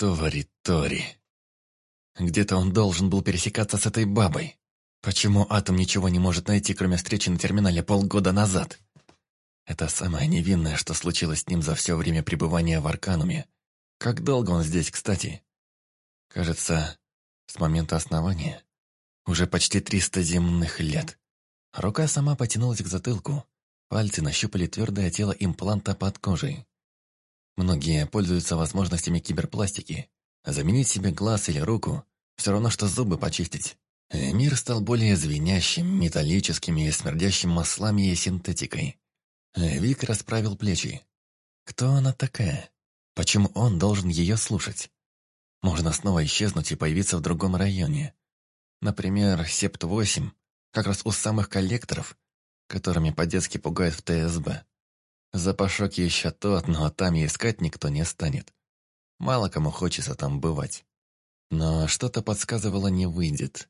Тори, Тори. Где-то он должен был пересекаться с этой бабой. Почему Атом ничего не может найти, кроме встречи на терминале полгода назад? Это самое невинное, что случилось с ним за все время пребывания в Аркануме. Как долго он здесь, кстати? Кажется, с момента основания. Уже почти триста земных лет. Рука сама потянулась к затылку. Пальцы нащупали твердое тело импланта под кожей. Многие пользуются возможностями киберпластики. Заменить себе глаз или руку – все равно, что зубы почистить. Мир стал более звенящим, металлическим и смердящим маслами и синтетикой. Вик расправил плечи. Кто она такая? Почему он должен ее слушать? Можно снова исчезнуть и появиться в другом районе. Например, Септ-8, как раз у самых коллекторов, которыми по-детски пугают в ТСБ. Запашок еще тот, но там и искать никто не станет. Мало кому хочется там бывать. Но что-то подсказывало не выйдет.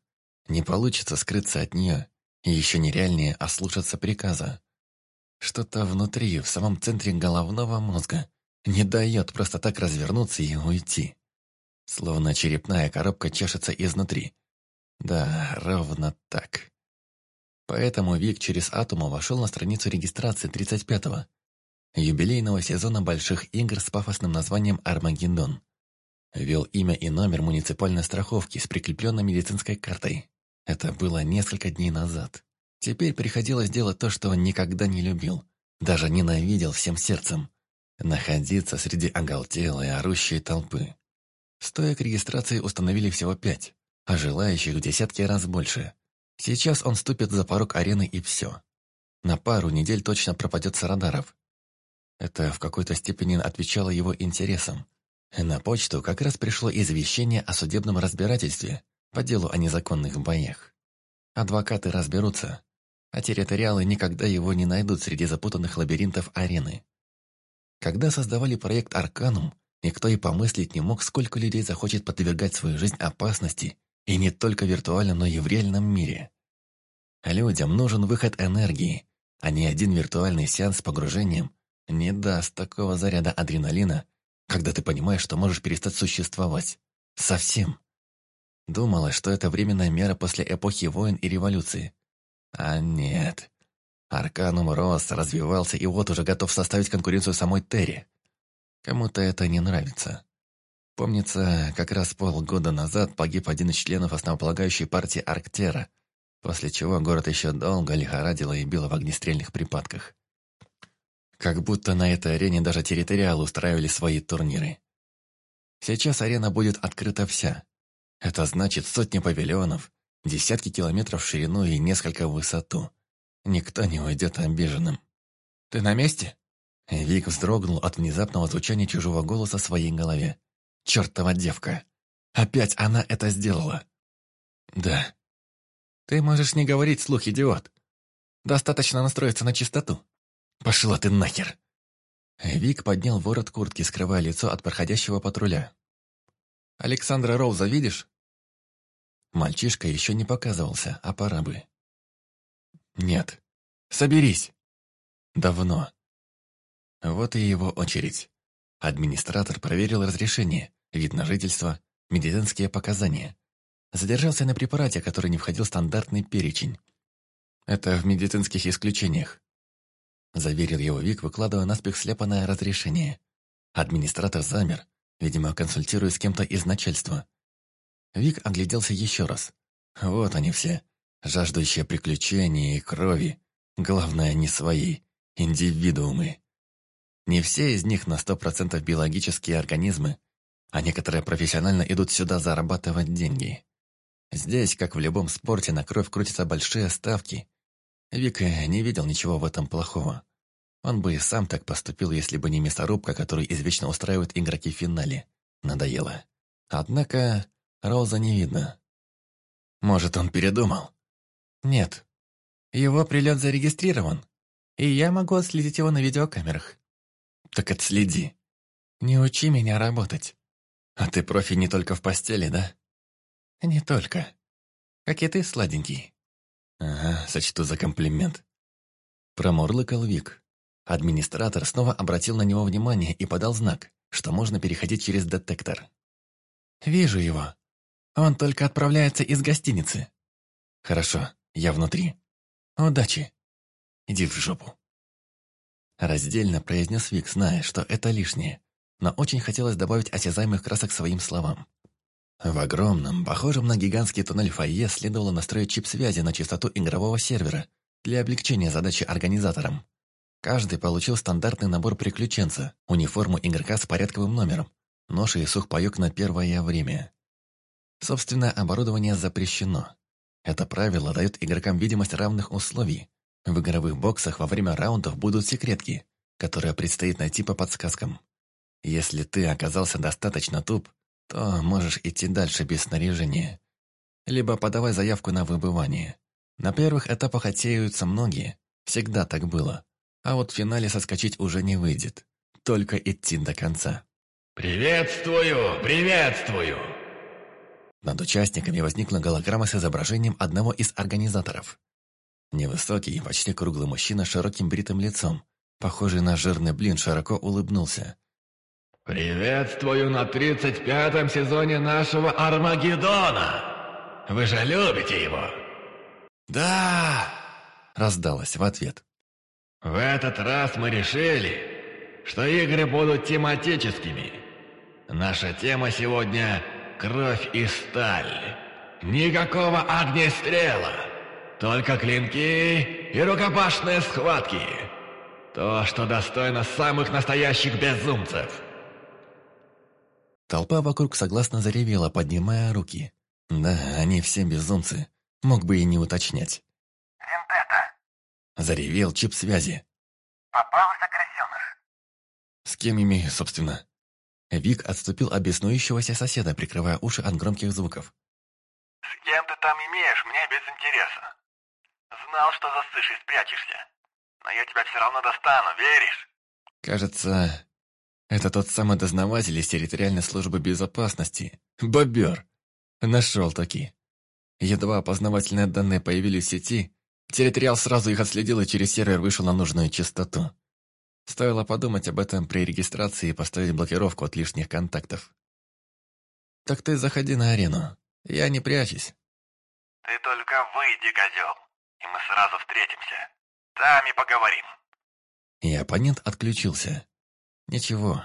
Не получится скрыться от нее, и еще нереальнее ослушаться приказа. Что-то внутри, в самом центре головного мозга, не дает просто так развернуться и уйти. Словно черепная коробка чешется изнутри. Да, ровно так. Поэтому Вик через Атома вошел на страницу регистрации 35-го, юбилейного сезона больших игр с пафосным названием «Армагеддон». Вел имя и номер муниципальной страховки с прикрепленной медицинской картой. Это было несколько дней назад. Теперь приходилось делать то, что он никогда не любил, даже ненавидел всем сердцем. Находиться среди оголтелой, орущей толпы. Стоек регистрации установили всего пять, а желающих десятки раз больше. Сейчас он ступит за порог арены и все. На пару недель точно пропадет с радаров, это в какой-то степени отвечало его интересам. На почту как раз пришло извещение о судебном разбирательстве по делу о незаконных боях. Адвокаты разберутся, а территориалы никогда его не найдут среди запутанных лабиринтов арены. Когда создавали проект «Арканум», никто и помыслить не мог, сколько людей захочет подвергать свою жизнь опасности, и не только виртуально, но и в реальном мире. Людям нужен выход энергии, а не один виртуальный сеанс с погружением не даст такого заряда адреналина, когда ты понимаешь, что можешь перестать существовать. Совсем. Думала, что это временная мера после эпохи войн и революции. А нет. Арканум рос, развивался и вот уже готов составить конкуренцию самой Терри. Кому-то это не нравится. Помнится, как раз полгода назад погиб один из членов основополагающей партии Арктера, после чего город еще долго лихорадило и било в огнестрельных припадках. Как будто на этой арене даже территориалы устраивали свои турниры. Сейчас арена будет открыта вся. Это значит сотни павильонов, десятки километров в ширину и несколько в высоту. Никто не уйдет обиженным. «Ты на месте?» Вик вздрогнул от внезапного звучания чужого голоса в своей голове. «Чертова девка! Опять она это сделала!» «Да». «Ты можешь не говорить слух, идиот. Достаточно настроиться на чистоту. «Пошла ты нахер!» Вик поднял ворот куртки, скрывая лицо от проходящего патруля. «Александра Роуза видишь?» Мальчишка еще не показывался, а пора бы. «Нет. Соберись!» «Давно». Вот и его очередь. Администратор проверил разрешение, вид на жительство, медицинские показания. Задержался на препарате, который не входил в стандартный перечень. Это в медицинских исключениях. Заверил его Вик, выкладывая наспех слепанное разрешение. Администратор замер, видимо, консультируя с кем-то из начальства. Вик огляделся еще раз. Вот они все, жаждущие приключений и крови. Главное, не свои, индивидуумы. Не все из них на сто процентов биологические организмы, а некоторые профессионально идут сюда зарабатывать деньги. Здесь, как в любом спорте, на кровь крутятся большие ставки, Вика не видел ничего в этом плохого. Он бы и сам так поступил, если бы не мясорубка, которую извечно устраивают игроки в финале. Надоело. Однако Роза не видно. Может, он передумал? Нет. Его прилет зарегистрирован, и я могу отследить его на видеокамерах. Так отследи. Не учи меня работать. А ты профи не только в постели, да? Не только. Как и ты, сладенький. «Ага, сочту за комплимент». Промурлыкал Вик. Администратор снова обратил на него внимание и подал знак, что можно переходить через детектор. «Вижу его. Он только отправляется из гостиницы». «Хорошо, я внутри. Удачи. Иди в жопу». Раздельно произнес Вик, зная, что это лишнее, но очень хотелось добавить осязаемых красок своим словам. В огромном, похожем на гигантский туннель фойе следовало настроить чип связи на частоту игрового сервера для облегчения задачи организаторам. Каждый получил стандартный набор приключенца, униформу игрока с порядковым номером, нож и сухпайок на первое время. Собственно, оборудование запрещено. Это правило дает игрокам видимость равных условий. В игровых боксах во время раундов будут секретки, которые предстоит найти по подсказкам. Если ты оказался достаточно туп, то можешь идти дальше без снаряжения. Либо подавай заявку на выбывание. На первых этапах отсеиваются многие, всегда так было. А вот в финале соскочить уже не выйдет. Только идти до конца. «Приветствую! Приветствую!» Над участниками возникла голограмма с изображением одного из организаторов. Невысокий, почти круглый мужчина с широким бритым лицом, похожий на жирный блин, широко улыбнулся. «Приветствую на тридцать пятом сезоне нашего Армагеддона! Вы же любите его?» «Да!» — раздалось в ответ. В этот раз мы решили, что игры будут тематическими. Наша тема сегодня — кровь и сталь. Никакого огнестрела, только клинки и рукопашные схватки. То, что достойно самых настоящих безумцев. Толпа вокруг согласно заревела, поднимая руки. Да, они все безумцы. Мог бы и не уточнять. Заревел чип связи. «Попался крысеныш». «С кем имею, собственно?» Вик отступил от беснующегося соседа, прикрывая уши от громких звуков. «С кем ты там имеешь, мне без интереса. Знал, что засышь и спрячешься. Но я тебя все равно достану, веришь?» «Кажется, это тот самый дознаватель из территориальной службы безопасности. Бобер. Нашел таки. Едва опознавательные данные появились в сети, Территориал сразу их отследил и через сервер вышел на нужную частоту. Стоило подумать об этом при регистрации и поставить блокировку от лишних контактов. «Так ты заходи на арену. Я не прячусь». «Ты только выйди, козел, и мы сразу встретимся. Там и поговорим». И оппонент отключился. Ничего.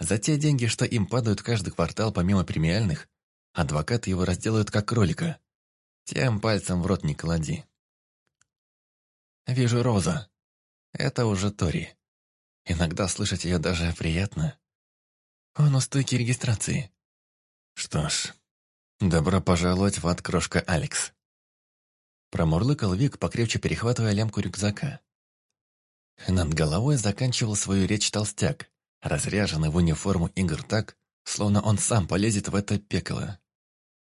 За те деньги, что им падают каждый квартал помимо премиальных, адвокаты его разделают как кролика. Тем пальцем в рот не клади. Вижу Роза. Это уже Тори. Иногда слышать ее даже приятно. Он у стойки регистрации. Что ж, добро пожаловать в ад, крошка Алекс. Промурлыкал Вик, покрепче перехватывая лямку рюкзака. Над головой заканчивал свою речь толстяк, разряженный в униформу игр так, словно он сам полезет в это пекло.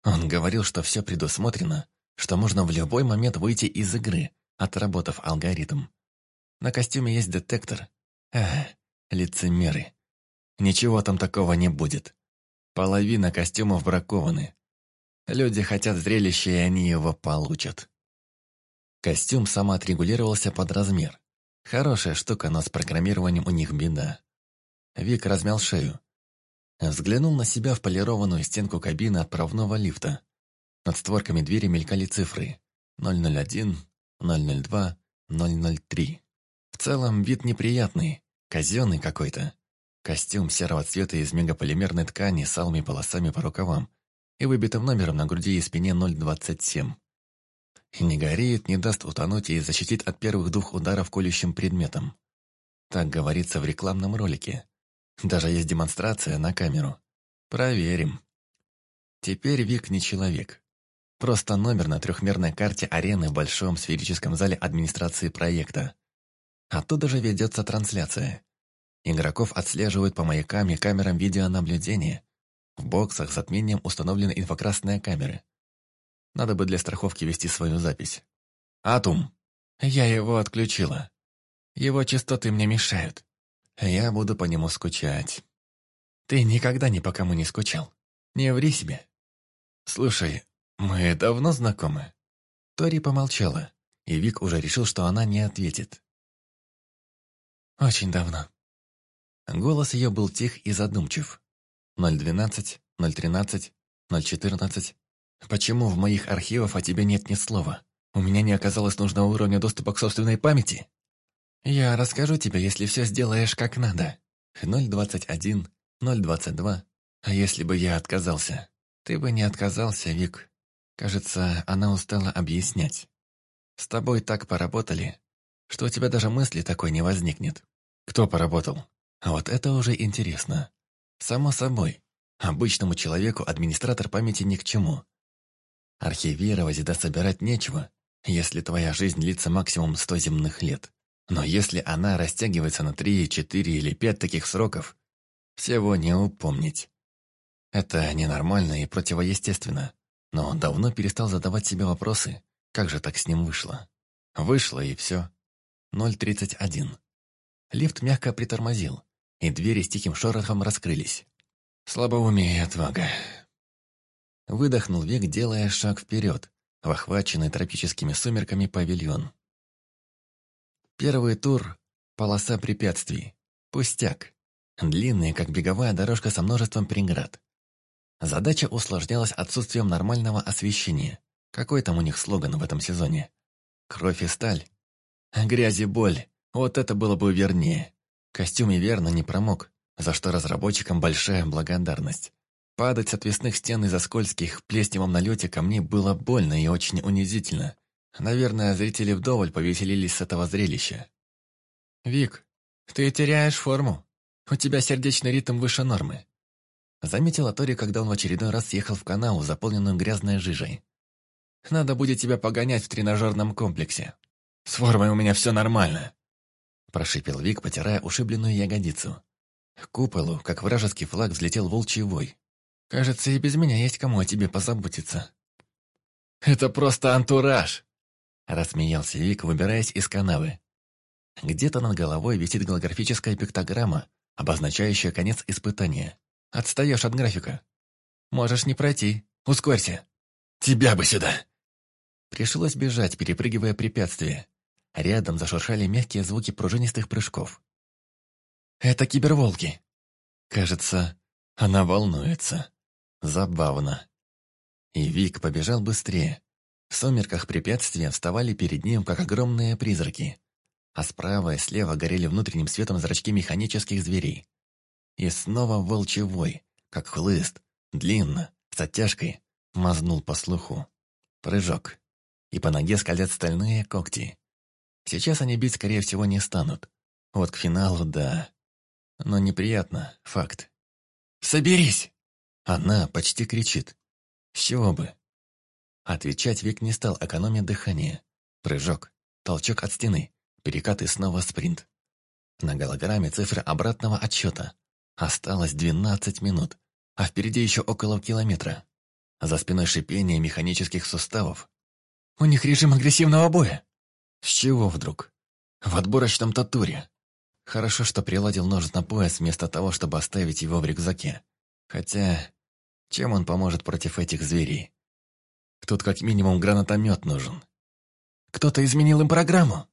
Он говорил, что все предусмотрено, что можно в любой момент выйти из игры, отработав алгоритм. На костюме есть детектор. Эх, лицемеры. Ничего там такого не будет. Половина костюмов бракованы. Люди хотят зрелища, и они его получат. Костюм самоотрегулировался под размер. Хорошая штука, но с программированием у них беда. Вик размял шею. Взглянул на себя в полированную стенку кабины отправного лифта. Над створками двери мелькали цифры. 001, 002, 003. В целом вид неприятный, казенный какой-то. Костюм серого цвета из мегаполимерной ткани с алыми полосами по рукавам и выбитым номером на груди и спине 027. И не горит, не даст утонуть и защитит от первых двух ударов колющим предметом. Так говорится в рекламном ролике. Даже есть демонстрация на камеру. Проверим. Теперь Вик не человек. Просто номер на трехмерной карте арены в большом сферическом зале администрации проекта. Оттуда же ведется трансляция. Игроков отслеживают по маякам и камерам видеонаблюдения. В боксах с отмением установлены инфракрасные камеры. Надо бы для страховки вести свою запись. «Атум!» Я его отключила. Его частоты мне мешают. Я буду по нему скучать. Ты никогда ни по кому не скучал. Не ври себе. Слушай, «Мы давно знакомы?» Тори помолчала, и Вик уже решил, что она не ответит. «Очень давно». Голос ее был тих и задумчив. 012, 013, 014. Почему в моих архивах о тебе нет ни слова? У меня не оказалось нужного уровня доступа к собственной памяти? Я расскажу тебе, если все сделаешь как надо. 021, 022. А если бы я отказался? Ты бы не отказался, Вик. Кажется, она устала объяснять. С тобой так поработали, что у тебя даже мысли такой не возникнет. Кто поработал? А вот это уже интересно. Само собой, обычному человеку администратор памяти ни к чему. Архивировать да собирать нечего, если твоя жизнь длится максимум сто земных лет. Но если она растягивается на три, четыре или пять таких сроков, всего не упомнить. Это ненормально и противоестественно. Но он давно перестал задавать себе вопросы, как же так с ним вышло. Вышло и все. 031. Лифт мягко притормозил, и двери с тихим шорохом раскрылись. Слабоумие и отвага. Выдохнул Век, делая шаг вперед, в охваченный тропическими сумерками павильон. Первый тур — полоса препятствий. Пустяк. Длинная, как беговая дорожка со множеством преград. Задача усложнялась отсутствием нормального освещения. Какой там у них слоган в этом сезоне? «Кровь и сталь». «Грязь и боль». Вот это было бы вернее. Костюм и верно не промок, за что разработчикам большая благодарность. Падать с отвесных стен из-за скользких плесневом налете камней было больно и очень унизительно. Наверное, зрители вдоволь повеселились с этого зрелища. «Вик, ты теряешь форму. У тебя сердечный ритм выше нормы», Заметила Тори, когда он в очередной раз съехал в канаву, заполненную грязной жижей. «Надо будет тебя погонять в тренажерном комплексе. С формой у меня все нормально», прошипел Вик, потирая ушибленную ягодицу. К куполу, как вражеский флаг, взлетел волчий вой. «Кажется, и без меня есть кому о тебе позаботиться». «Это просто антураж!» Рассмеялся Вик, выбираясь из канавы. Где-то над головой висит голографическая пиктограмма, обозначающая конец испытания. Отстаешь от графика. Можешь не пройти. Ускорься. Тебя бы сюда!» Пришлось бежать, перепрыгивая препятствия. Рядом зашуршали мягкие звуки пружинистых прыжков. «Это киберволки!» Кажется, она волнуется. Забавно. И Вик побежал быстрее. В сумерках препятствия вставали перед ним, как огромные призраки. А справа и слева горели внутренним светом зрачки механических зверей. И снова волчевой, как хлыст, длинно, с оттяжкой, мазнул по слуху. Прыжок. И по ноге скользят стальные когти. Сейчас они бить, скорее всего, не станут. Вот к финалу, да. Но неприятно, факт. «Соберись!» Она почти кричит. С чего бы? Отвечать Вик не стал, экономя дыхание. Прыжок, толчок от стены, перекат и снова спринт. На голограмме цифры обратного отсчета. Осталось 12 минут, а впереди еще около километра. За спиной шипение механических суставов. У них режим агрессивного боя. С чего вдруг? В отборочном татуре. Хорошо, что приладил нож на пояс вместо того, чтобы оставить его в рюкзаке. Хотя, чем он поможет против этих зверей? Тут как минимум гранатомет нужен. Кто-то изменил им программу.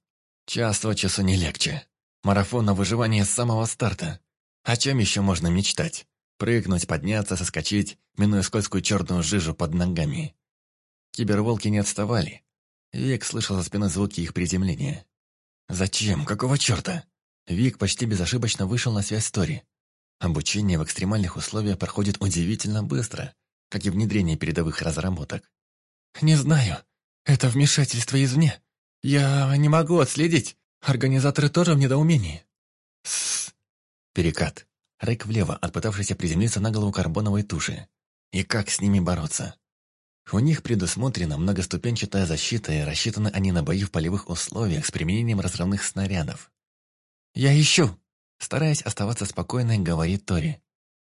Час от часу не легче. Марафон на выживание с самого старта. О чем еще можно мечтать? Прыгнуть, подняться, соскочить, минуя скользкую черную жижу под ногами. Киберволки не отставали. Вик слышал за спиной звуки их приземления. «Зачем? Какого черта?» Вик почти безошибочно вышел на связь с Тори. Обучение в экстремальных условиях проходит удивительно быстро, как и внедрение передовых разработок. «Не знаю. Это вмешательство извне. Я не могу отследить. Организаторы тоже в недоумении». «Сссс. Перекат. Рейк влево, отпытавшийся приземлиться на голову карбоновой туши. И как с ними бороться? У них предусмотрена многоступенчатая защита, и рассчитаны они на бои в полевых условиях с применением разрывных снарядов. «Я ищу!» Стараясь оставаться спокойной, говорит Тори.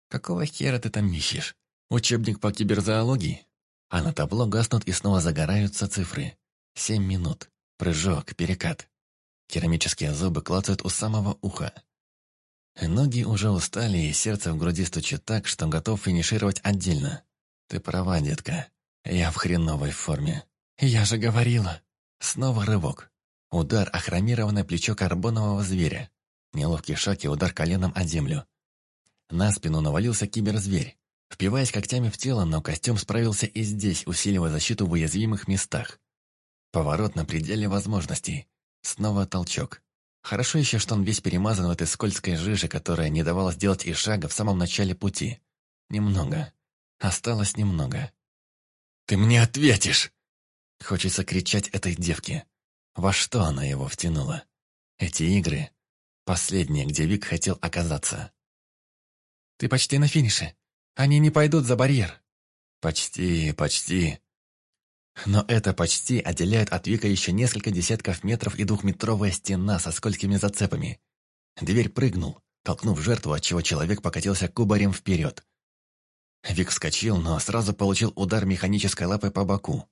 «Какого хера ты там ищешь? Учебник по киберзоологии?» А на табло гаснут и снова загораются цифры. Семь минут. Прыжок, перекат. Керамические зубы клацают у самого уха. Ноги уже устали, и сердце в груди стучит так, что готов финишировать отдельно. Ты права, детка. Я в хреновой форме. Я же говорила. Снова рывок. Удар о хромированное плечо карбонового зверя. Неловкий шаг и удар коленом о землю. На спину навалился киберзверь. Впиваясь когтями в тело, но костюм справился и здесь, усиливая защиту в уязвимых местах. Поворот на пределе возможностей. Снова толчок. Хорошо еще, что он весь перемазан в этой скользкой жиже, которая не давала сделать и шага в самом начале пути. Немного. Осталось немного. «Ты мне ответишь!» Хочется кричать этой девке. Во что она его втянула? Эти игры — последние, где Вик хотел оказаться. «Ты почти на финише. Они не пойдут за барьер». «Почти, почти». Но это почти отделяет от Вика еще несколько десятков метров и двухметровая стена со сколькими зацепами. Дверь прыгнул, толкнув жертву, отчего человек покатился кубарем вперед. Вик вскочил, но сразу получил удар механической лапой по боку.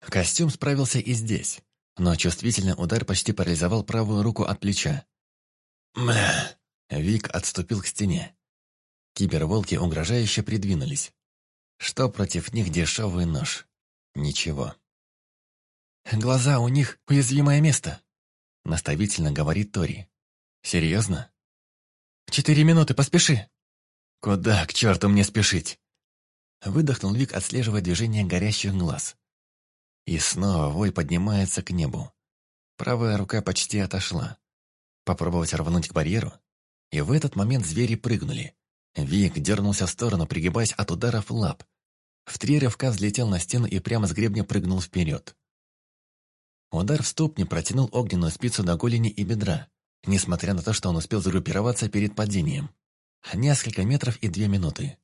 Костюм справился и здесь, но чувствительный удар почти парализовал правую руку от плеча. Мля! Вик отступил к стене. Киберволки угрожающе придвинулись. Что против них дешевый нож? Ничего. «Глаза у них — уязвимое место», — наставительно говорит Тори. «Серьезно?» «Четыре минуты, поспеши!» «Куда, к черту, мне спешить?» Выдохнул Вик, отслеживая движение горящих глаз. И снова вой поднимается к небу. Правая рука почти отошла. Попробовать рвануть к барьеру? И в этот момент звери прыгнули. Вик дернулся в сторону, пригибаясь от ударов лап. В три рывка взлетел на стену и прямо с гребня прыгнул вперед. Удар в ступни протянул огненную спицу до голени и бедра, несмотря на то, что он успел загруппироваться перед падением. Несколько метров и две минуты.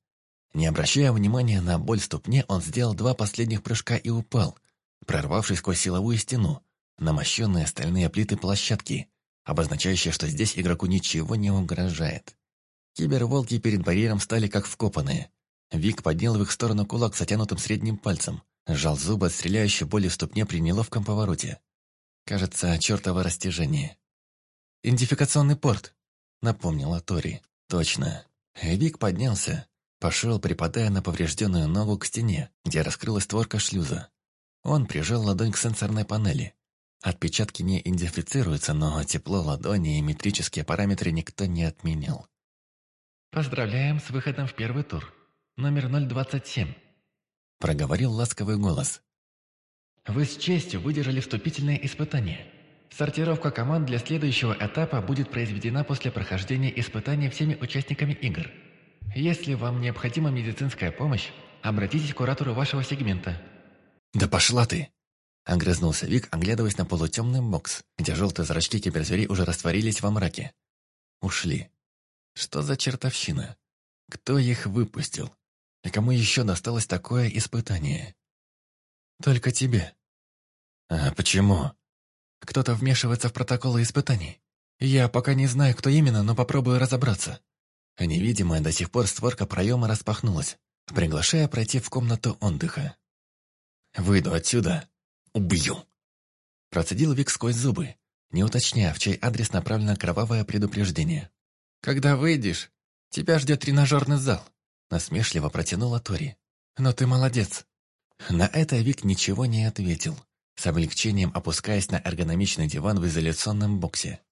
Не обращая внимания на боль в ступне, он сделал два последних прыжка и упал, прорвавшись сквозь силовую стену, на мощенные стальные плиты площадки, обозначающие, что здесь игроку ничего не угрожает. Киберволки перед барьером стали как вкопанные. Вик поднял в их сторону кулак с отянутым средним пальцем, сжал зубы от стреляющей боли в ступне при неловком повороте. Кажется, чертово растяжение. «Идентификационный порт», — напомнила Тори. «Точно». Вик поднялся, Пошел, припадая на поврежденную ногу к стене, где раскрылась створка шлюза. Он прижал ладонь к сенсорной панели. Отпечатки не идентифицируются, но тепло ладони и метрические параметры никто не отменял. «Поздравляем с выходом в первый тур. Номер 027», — проговорил ласковый голос. «Вы с честью выдержали вступительное испытание. Сортировка команд для следующего этапа будет произведена после прохождения испытаний всеми участниками игр». Если вам необходима медицинская помощь, обратитесь к куратору вашего сегмента». «Да пошла ты!» Огрызнулся Вик, оглядываясь на полутемный бокс, где желтые зрачки киберзверей уже растворились во мраке. Ушли. Что за чертовщина? Кто их выпустил? И кому еще досталось такое испытание? Только тебе. А почему? Кто-то вмешивается в протоколы испытаний. Я пока не знаю, кто именно, но попробую разобраться. Невидимая до сих пор створка проема распахнулась, приглашая пройти в комнату отдыха. «Выйду отсюда. Убью!» Процедил Вик сквозь зубы, не уточняя, в чей адрес направлено кровавое предупреждение. «Когда выйдешь, тебя ждет тренажерный зал», насмешливо протянула Тори. «Но ты молодец». На это Вик ничего не ответил, с облегчением опускаясь на эргономичный диван в изоляционном боксе.